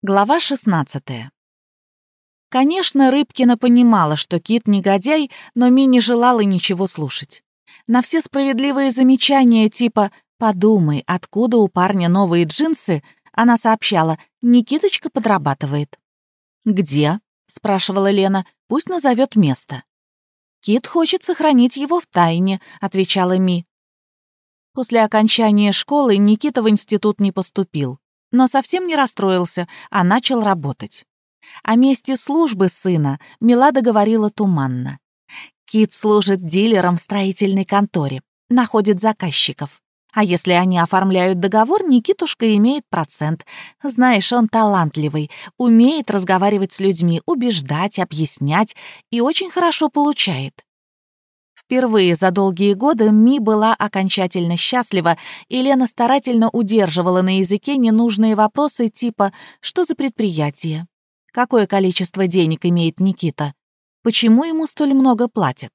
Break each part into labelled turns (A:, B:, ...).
A: Глава 16. Конечно, Рыбкина понимала, что Кит негодяй, но Ми не желала ничего слушать. На все справедливые замечания типа «подумай, откуда у парня новые джинсы», она сообщала «Никиточка подрабатывает». «Где?» — спрашивала Лена. «Пусть назовет место». «Кит хочет сохранить его в тайне», — отвечала Ми. После окончания школы Никита в институт не поступил но совсем не расстроился, а начал работать. О месте службы сына Милада говорила туманно. Кит служит дилером в строительной конторе, находит заказчиков. А если они оформляют договор, Никитушка имеет процент. Знаешь, он талантливый, умеет разговаривать с людьми, убеждать, объяснять и очень хорошо получает. Впервые за долгие годы Ми была окончательно счастлива, и Лена старательно удерживала на языке ненужные вопросы типа «Что за предприятие?», «Какое количество денег имеет Никита?», «Почему ему столь много платят?».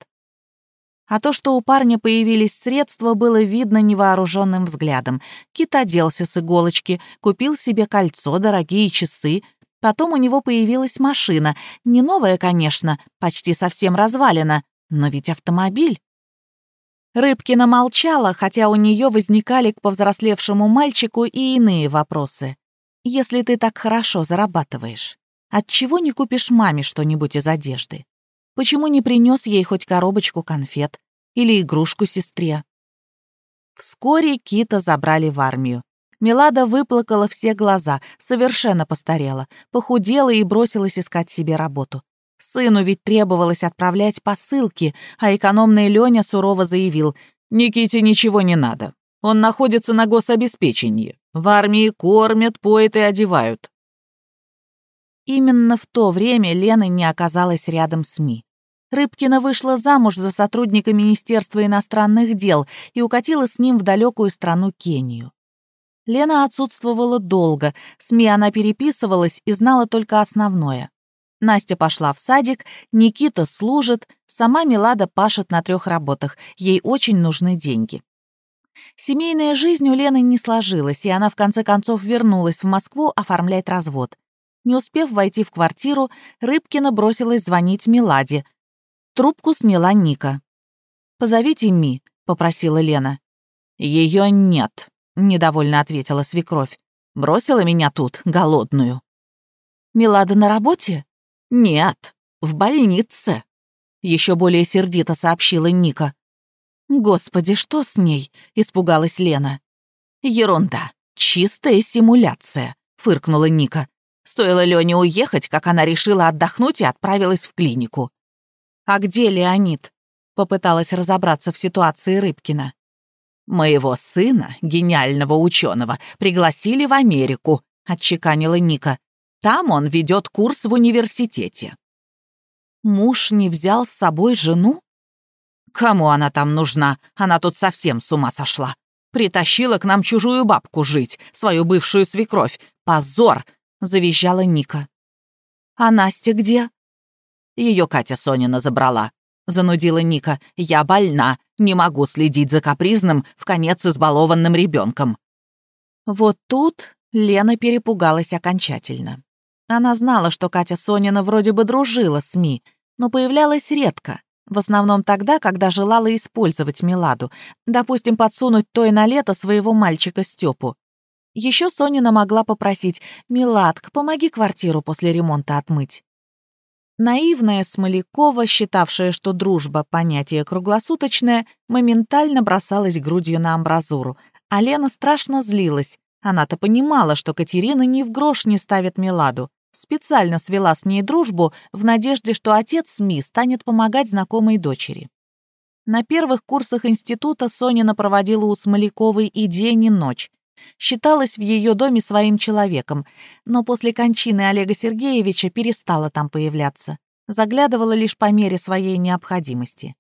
A: А то, что у парня появились средства, было видно невооруженным взглядом. Кит оделся с иголочки, купил себе кольцо, дорогие часы. Потом у него появилась машина. Не новая, конечно, почти совсем развалена, но ведь автомобиль. Рыбкина молчала, хотя у нее возникали к повзрослевшему мальчику и иные вопросы. «Если ты так хорошо зарабатываешь, отчего не купишь маме что-нибудь из одежды? Почему не принес ей хоть коробочку конфет или игрушку сестре?» Вскоре Кита забрали в армию. Милада выплакала все глаза, совершенно постарела, похудела и бросилась искать себе работу. Сыну ведь требовалось отправлять посылки, а экономный Леня сурово заявил, «Никите ничего не надо. Он находится на гособеспечении. В армии кормят, поят и одевают». Именно в то время Лена не оказалась рядом с Ми. Рыбкина вышла замуж за сотрудника Министерства иностранных дел и укатила с ним в далекую страну Кению. Лена отсутствовала долго, с Ми она переписывалась и знала только основное. Настя пошла в садик, Никита служит, сама Милада пашет на трех работах, ей очень нужны деньги. Семейная жизнь у Лены не сложилась, и она в конце концов вернулась в Москву оформлять развод. Не успев войти в квартиру, Рыбкина бросилась звонить Миладе. Трубку сняла Ника. «Позовите Ми», — попросила Лена. «Ее нет», — недовольно ответила свекровь. «Бросила меня тут, голодную». «Милада на работе?» «Нет, в больнице», — еще более сердито сообщила Ника. «Господи, что с ней?» — испугалась Лена. «Ерунда, чистая симуляция», — фыркнула Ника. Стоило Лене уехать, как она решила отдохнуть и отправилась в клинику. «А где Леонид?» — попыталась разобраться в ситуации Рыбкина. «Моего сына, гениального ученого, пригласили в Америку», — отчеканила Ника. Там он ведет курс в университете. Муж не взял с собой жену? Кому она там нужна? Она тут совсем с ума сошла. Притащила к нам чужую бабку жить, свою бывшую свекровь. Позор! Завизжала Ника. А Настя где? Ее Катя Сонина забрала. Занудила Ника. Я больна, не могу следить за капризным, в конец избалованным ребенком. Вот тут Лена перепугалась окончательно. Она знала, что Катя Сонина вроде бы дружила с Ми, но появлялась редко, в основном тогда, когда желала использовать Миладу, допустим, подсунуть той на лето своего мальчика Степу. Еще Сонина могла попросить «Миладка, помоги квартиру после ремонта отмыть». Наивная Смолякова, считавшая, что дружба — понятие круглосуточное, моментально бросалась грудью на амбразуру, а Лена страшно злилась. Она-то понимала, что Катерина ни в грош не ставит Миладу. Специально свела с ней дружбу в надежде, что отец СМИ станет помогать знакомой дочери. На первых курсах института Сонина проводила у Смоляковой и день, и ночь. Считалась в ее доме своим человеком, но после кончины Олега Сергеевича перестала там появляться. Заглядывала лишь по мере своей необходимости.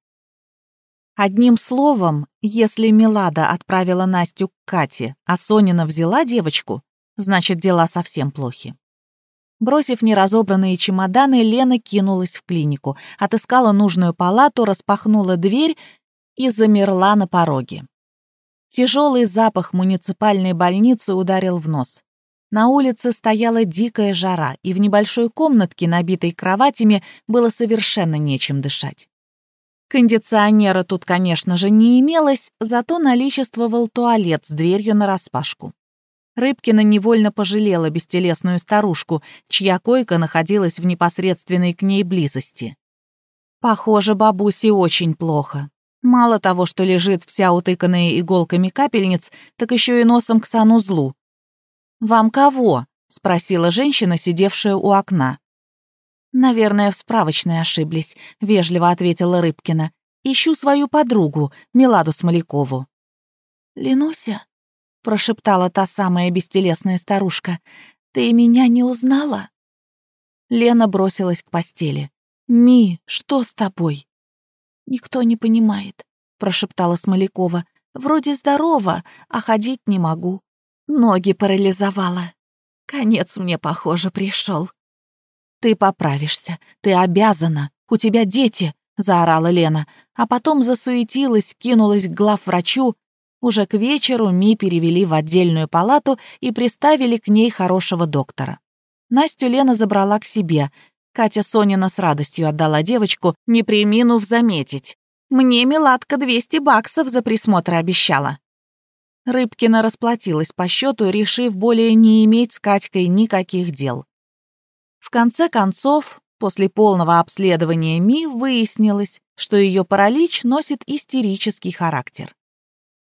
A: Одним словом, если Милада отправила Настю к Кате, а Сонина взяла девочку, значит, дела совсем плохи. Бросив неразобранные чемоданы, Лена кинулась в клинику, отыскала нужную палату, распахнула дверь и замерла на пороге. Тяжелый запах муниципальной больницы ударил в нос. На улице стояла дикая жара, и в небольшой комнатке, набитой кроватями, было совершенно нечем дышать. Кондиционера тут, конечно же, не имелось, зато наличествовал туалет с дверью нараспашку. Рыбкина невольно пожалела бестелесную старушку, чья койка находилась в непосредственной к ней близости. Похоже, бабусе очень плохо. Мало того, что лежит вся утыканная иголками капельниц, так еще и носом к санузлу. «Вам кого?» — спросила женщина, сидевшая у окна. «Наверное, в справочной ошиблись», — вежливо ответила Рыбкина. «Ищу свою подругу, Миладу Смолякову». «Ленуся?» — прошептала та самая бестелесная старушка. «Ты меня не узнала?» Лена бросилась к постели. «Ми, что с тобой?» «Никто не понимает», — прошептала Смолякова. «Вроде здорова, а ходить не могу. Ноги парализовала. Конец мне, похоже, пришел. «Ты поправишься, ты обязана, у тебя дети», — заорала Лена, а потом засуетилась, кинулась к главврачу, уже к вечеру Ми перевели в отдельную палату и приставили к ней хорошего доктора. Настю Лена забрала к себе. Катя Сонина с радостью отдала девочку, не приминув заметить. «Мне Меладка 200 баксов за присмотр обещала». Рыбкина расплатилась по счету, решив более не иметь с Катькой никаких дел. В конце концов, после полного обследования Ми выяснилось, что ее паралич носит истерический характер.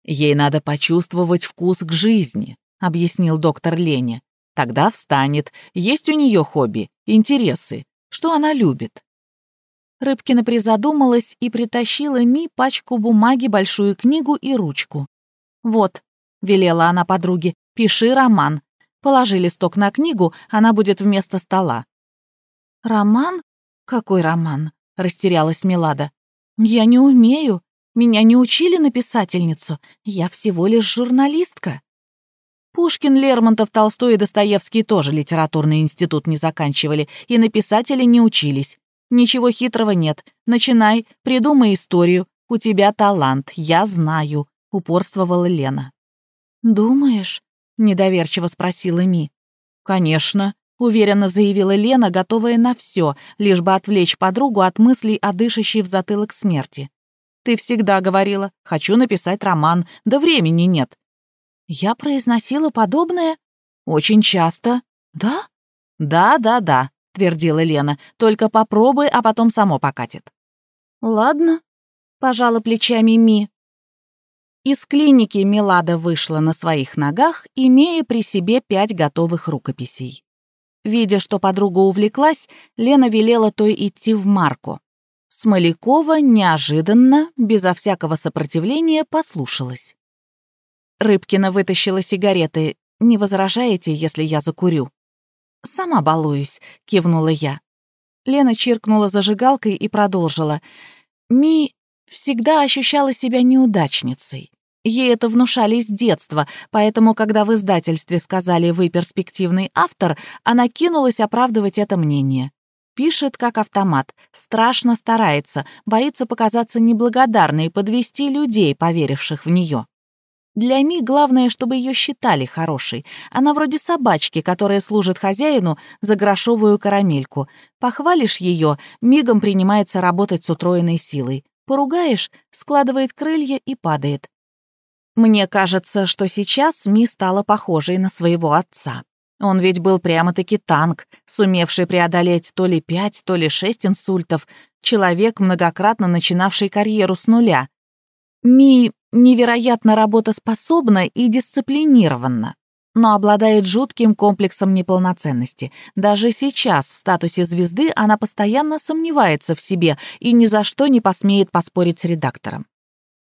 A: «Ей надо почувствовать вкус к жизни», — объяснил доктор Лене. «Тогда встанет. Есть у нее хобби, интересы. Что она любит?» Рыбкина призадумалась и притащила Ми пачку бумаги, большую книгу и ручку. «Вот», — велела она подруге, — «пиши роман. Положи листок на книгу, она будет вместо стола». «Роман? Какой роман?» — растерялась Милада. «Я не умею. Меня не учили на писательницу. Я всего лишь журналистка. Пушкин, Лермонтов, Толстой и Достоевский тоже литературный институт не заканчивали и на писателей не учились. Ничего хитрого нет. Начинай, придумай историю. У тебя талант, я знаю», — упорствовала Лена. «Думаешь?» — недоверчиво спросила Ми. «Конечно», — уверенно заявила Лена, готовая на все, лишь бы отвлечь подругу от мыслей о дышащей в затылок смерти. Ты всегда говорила, хочу написать роман, да времени нет. Я произносила подобное очень часто. Да? Да, да, да, твердила Лена. Только попробуй, а потом само покатит. Ладно, пожала плечами Ми. Из клиники Милада вышла на своих ногах, имея при себе пять готовых рукописей. Видя, что подруга увлеклась, Лена велела той идти в Марку. Смолякова неожиданно, безо всякого сопротивления, послушалась. Рыбкина вытащила сигареты. «Не возражаете, если я закурю?» «Сама балуюсь», — кивнула я. Лена чиркнула зажигалкой и продолжила. «Ми всегда ощущала себя неудачницей. Ей это внушали с детства, поэтому, когда в издательстве сказали «вы перспективный автор», она кинулась оправдывать это мнение. Пишет как автомат, страшно старается, боится показаться неблагодарной и подвести людей, поверивших в нее. Для Ми главное, чтобы ее считали хорошей. Она вроде собачки, которая служит хозяину за грошовую карамельку. Похвалишь ее, мигом принимается работать с утроенной силой. Поругаешь, складывает крылья и падает. Мне кажется, что сейчас Ми стала похожей на своего отца. Он ведь был прямо-таки танк, сумевший преодолеть то ли пять, то ли шесть инсультов, человек, многократно начинавший карьеру с нуля. Ми невероятно работоспособна и дисциплинирована, но обладает жутким комплексом неполноценности. Даже сейчас, в статусе звезды, она постоянно сомневается в себе и ни за что не посмеет поспорить с редактором.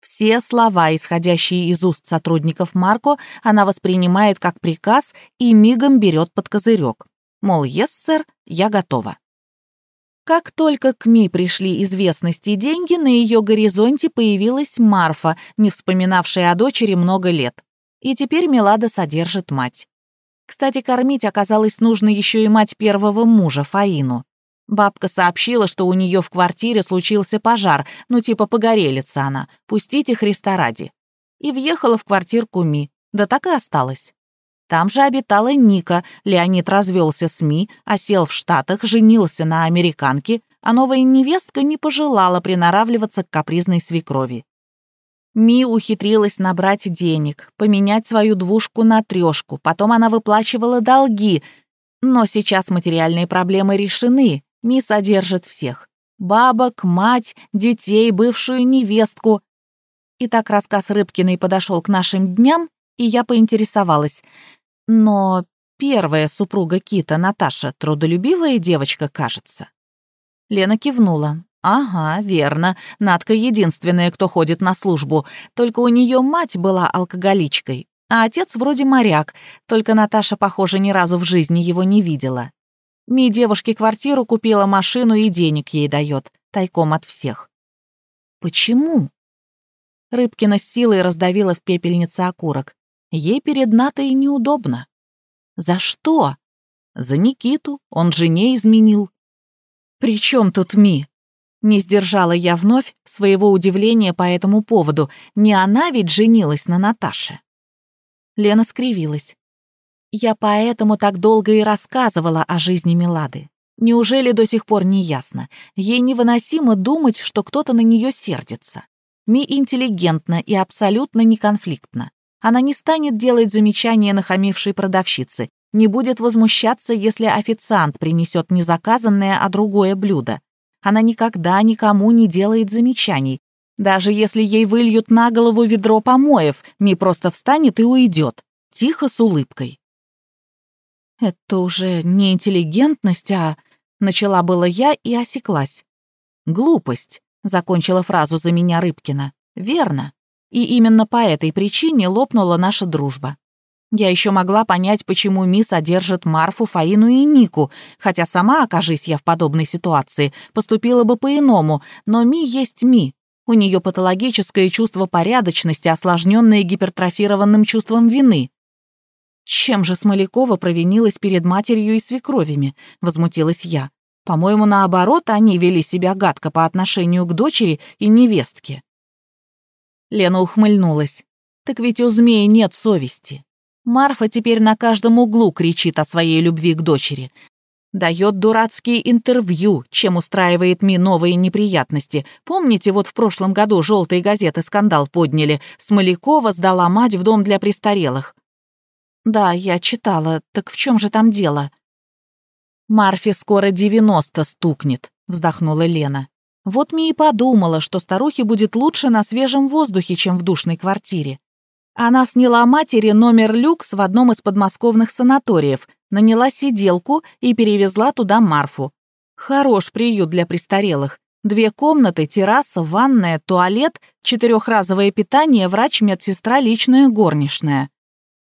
A: Все слова, исходящие из уст сотрудников Марко, она воспринимает как приказ и мигом берет под козырек. Мол, «Ес, сэр, я готова». Как только к Ми пришли известности и деньги, на ее горизонте появилась Марфа, не вспоминавшая о дочери много лет. И теперь Милада содержит мать. Кстати, кормить оказалось нужно еще и мать первого мужа, Фаину. Бабка сообщила, что у нее в квартире случился пожар, ну типа погорелится она, пустите Христа ради. И въехала в квартирку Ми, да так и осталась. Там же обитала Ника. Леонид развелся с Ми, осел в Штатах, женился на американке, а новая невестка не пожелала приноравливаться к капризной свекрови. Ми ухитрилась набрать денег, поменять свою двушку на трешку, потом она выплачивала долги. Но сейчас материальные проблемы решены, Ми содержит всех. Бабок, мать, детей, бывшую невестку. И так рассказ Рыбкиной подошел к нашим дням, и я поинтересовалась. Но первая супруга Кита, Наташа, трудолюбивая девочка, кажется. Лена кивнула. «Ага, верно. Надка единственная, кто ходит на службу. Только у нее мать была алкоголичкой, а отец вроде моряк. Только Наташа, похоже, ни разу в жизни его не видела. Ми девушке квартиру купила, машину и денег ей дает, тайком от всех. Почему? Рыбкина с силой раздавила в пепельнице окурок. Ей перед Натой неудобно. За что? За Никиту, он жене изменил. «При чем тут Ми?» Не сдержала я вновь своего удивления по этому поводу. Не она ведь женилась на Наташе. Лена скривилась. Я поэтому так долго и рассказывала о жизни Милады. Неужели до сих пор не ясно? Ей невыносимо думать, что кто-то на нее сердится. Ми интеллигентна и абсолютно неконфликтна. Она не станет делать замечания нахамившей продавщице, не будет возмущаться, если официант принесет не заказанное, а другое блюдо. Она никогда никому не делает замечаний. Даже если ей выльют на голову ведро помоев, Ми просто встанет и уйдет, тихо с улыбкой. «Это уже не интеллигентность, а...» Начала было я и осеклась. «Глупость», — закончила фразу за меня Рыбкина. «Верно. И именно по этой причине лопнула наша дружба. Я еще могла понять, почему Ми содержит Марфу, Фаину и Нику, хотя сама, окажись я в подобной ситуации, поступила бы по-иному, но Ми есть Ми. У нее патологическое чувство порядочности, осложненное гипертрофированным чувством вины. «Чем же Смолякова провинилась перед матерью и свекровями?» — возмутилась я. «По-моему, наоборот, они вели себя гадко по отношению к дочери и невестке». Лена ухмыльнулась. «Так ведь у змеи нет совести. Марфа теперь на каждом углу кричит о своей любви к дочери. Дает дурацкие интервью, чем устраивает Ми новые неприятности. Помните, вот в прошлом году желтые газеты скандал подняли. Смолякова сдала мать в дом для престарелых. Да, я читала. Так в чем же там дело? Марфе скоро девяносто стукнет, вздохнула Лена. Вот Ми и подумала, что старухе будет лучше на свежем воздухе, чем в душной квартире. Она сняла матери номер люкс в одном из подмосковных санаториев, наняла сиделку и перевезла туда Марфу. Хорош приют для престарелых. Две комнаты, терраса, ванная, туалет, четырехразовое питание, врач, медсестра, личная горничная.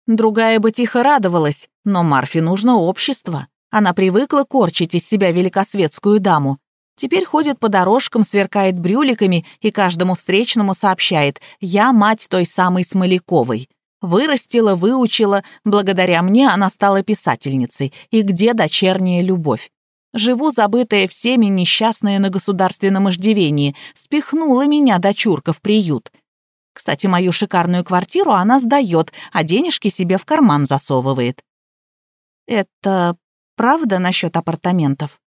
A: Другая бы тихо радовалась, но Марфе нужно общество. Она привыкла корчить из себя великосветскую даму, Теперь ходит по дорожкам, сверкает брюликами и каждому встречному сообщает «Я мать той самой Смоляковой». Вырастила, выучила, благодаря мне она стала писательницей. И где дочерняя любовь? Живу забытая всеми, несчастная на государственном иждивении. Спихнула меня дочурка в приют. Кстати, мою шикарную квартиру она сдает, а денежки себе в карман засовывает. Это правда насчет апартаментов?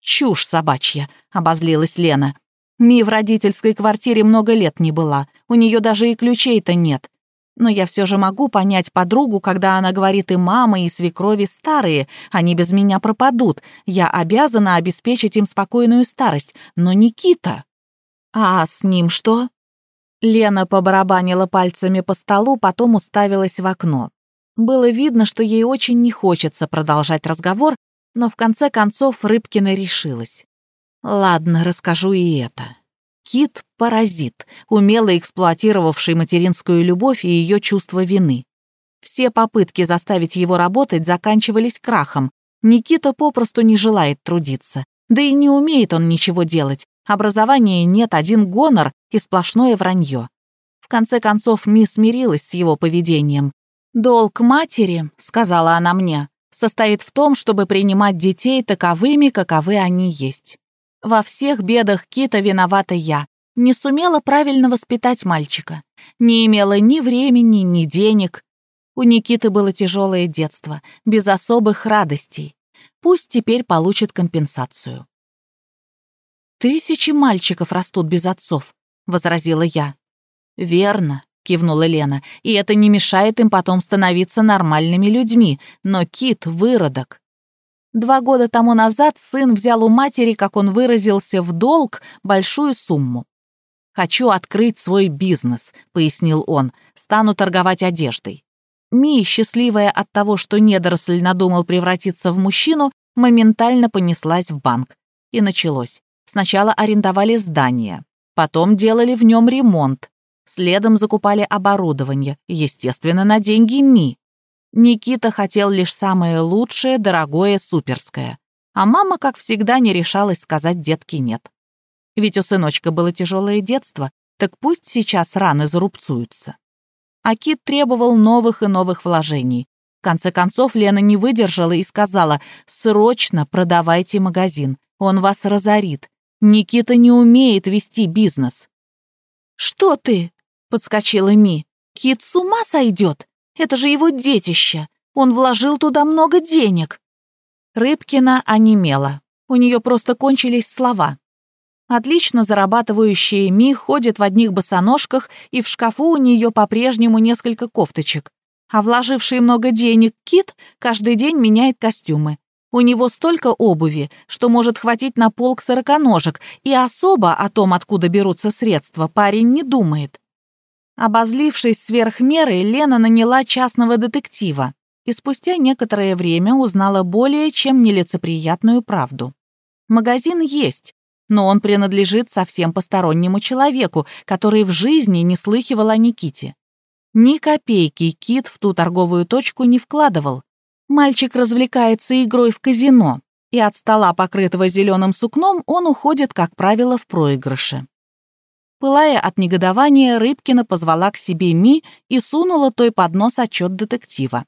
A: «Чушь собачья», — обозлилась Лена. «Ми в родительской квартире много лет не была, у нее даже и ключей-то нет. Но я все же могу понять подругу, когда она говорит и мама, и свекрови старые, они без меня пропадут, я обязана обеспечить им спокойную старость, но Никита...» «А с ним что?» Лена побарабанила пальцами по столу, потом уставилась в окно. Было видно, что ей очень не хочется продолжать разговор, но в конце концов Рыбкина решилась. Ладно, расскажу и это. Кит — паразит, умело эксплуатировавший материнскую любовь и ее чувство вины. Все попытки заставить его работать заканчивались крахом. Никита попросту не желает трудиться. Да и не умеет он ничего делать. Образования нет, один гонор и сплошное вранье. В конце концов, Ми смирилась с его поведением. «Долг матери», — сказала она мне, состоит в том, чтобы принимать детей таковыми, каковы они есть. Во всех бедах Кита виновата я. Не сумела правильно воспитать мальчика. Не имела ни времени, ни денег. У Никиты было тяжелое детство, без особых радостей. Пусть теперь получит компенсацию. «Тысячи мальчиков растут без отцов», — возразила я. «Верно», — кивнула Лена, «и это не мешает им потом становиться нормальными людьми, но Кит — выродок. Два года тому назад сын взял у матери, как он выразился, в долг большую сумму. «Хочу открыть свой бизнес», — пояснил он, — «стану торговать одеждой». Ми, счастливая от того, что недоросль надумал превратиться в мужчину, моментально понеслась в банк. И началось. Сначала арендовали здание, потом делали в нем ремонт, следом закупали оборудование, естественно, на деньги Ми. Никита хотел лишь самое лучшее, дорогое, суперское. А мама, как всегда, не решалась сказать детке «нет». Ведь у сыночка было тяжелое детство, так пусть сейчас раны зарубцуются. А Кит требовал новых и новых вложений. В конце концов, Лена не выдержала и сказала «Срочно продавайте магазин, он вас разорит. Никита не умеет вести бизнес». «Что ты?» — подскочила Ми. «Кит с ума сойдет? Это же его детище. Он вложил туда много денег». Рыбкина онемела. У нее просто кончились слова. Отлично зарабатывающая Ми ходит в одних босоножках, и в шкафу у нее по-прежнему несколько кофточек. А вложивший много денег Кит каждый день меняет костюмы. У него столько обуви, что может хватить на полк сороконожек, и особо о том, откуда берутся средства, парень не думает. Обозлившись сверх меры, Лена наняла частного детектива и спустя некоторое время узнала более чем нелицеприятную правду. Магазин есть, но он принадлежит совсем постороннему человеку, который в жизни не слыхивал о Никите. Ни копейки Кит в ту торговую точку не вкладывал, Мальчик развлекается игрой в казино, и от стола, покрытого зеленым сукном, он уходит, как правило, в проигрыше. Пылая от негодования, Рыбкина позвала к себе Ми и сунула той под нос отчет детектива.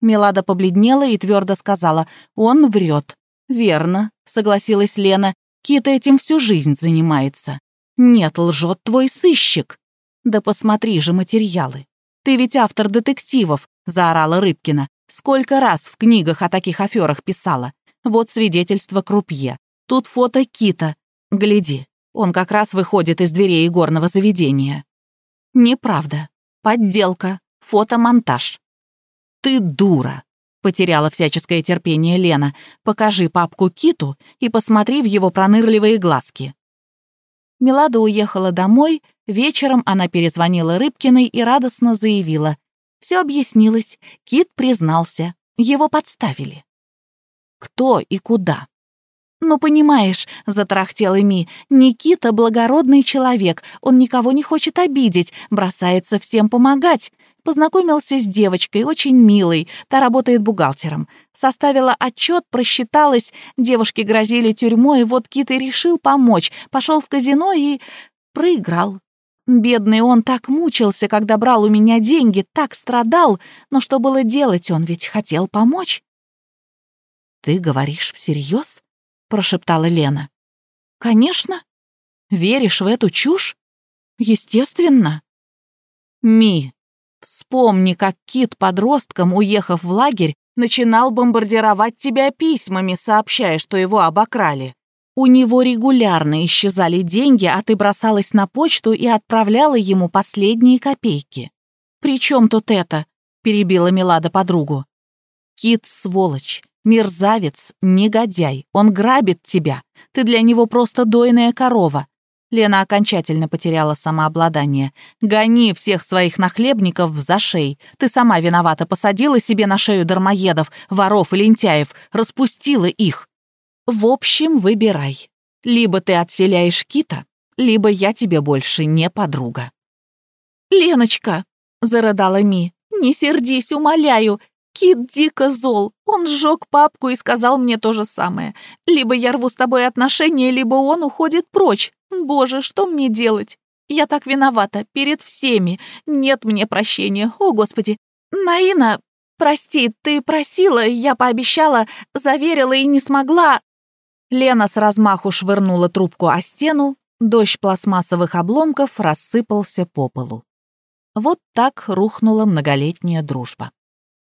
A: Милада побледнела и твердо сказала, «Он врет». «Верно», — согласилась Лена, «Кит этим всю жизнь занимается». «Нет, лжет твой сыщик». «Да посмотри же материалы. Ты ведь автор детективов», — заорала Рыбкина. Сколько раз в книгах о таких аферах писала. Вот свидетельство Крупье. Тут фото Кита. Гляди, он как раз выходит из дверей игорного заведения. Неправда. Подделка. Фотомонтаж. Ты дура. Потеряла всяческое терпение Лена. Покажи папку Киту и посмотри в его пронырливые глазки. Милада уехала домой, вечером она перезвонила Рыбкиной и радостно заявила. Все объяснилось. Кит признался. Его подставили. Кто и куда? «Ну, понимаешь», — затрахтела Ми, — «Никита — благородный человек, он никого не хочет обидеть, бросается всем помогать. Познакомился с девочкой, очень милой, та работает бухгалтером. Составила отчет, просчиталась, девушке грозили тюрьмой, вот Кит и решил помочь, пошел в казино и проиграл. Бедный он так мучился, когда брал у меня деньги, так страдал, но что было делать, он ведь хотел помочь. «Ты говоришь всерьез?» — прошептала Лена. «Конечно. Веришь в эту чушь? Естественно. Ми, вспомни, как Кит подростком, уехав в лагерь, начинал бомбардировать тебя письмами, сообщая, что его обокрали. У него регулярно исчезали деньги, а ты бросалась на почту и отправляла ему последние копейки. «При чем тут это?» — перебила Милада подругу. «Кит — сволочь, мерзавец, негодяй, он грабит тебя. Ты для него просто дойная корова». Лена окончательно потеряла самообладание. «Гони всех своих нахлебников в зашей. Ты сама виновата, посадила себе на шею дармоедов, воров и лентяев, распустила их. В общем, выбирай. Либо ты отселяешь Кита, либо я тебе больше не подруга. «Леночка!» — зарыдала Ми. «Не сердись, умоляю. Кит дико зол. Он сжег папку и сказал мне то же самое. Либо я рву с тобой отношения, либо он уходит прочь. Боже, что мне делать? Я так виновата перед всеми. Нет мне прощения. О, Господи! Наина, прости, ты просила, я пообещала, заверила и не смогла. Лена с размаху швырнула трубку о стену, дождь пластмассовых обломков рассыпался по полу. Вот так рухнула многолетняя дружба.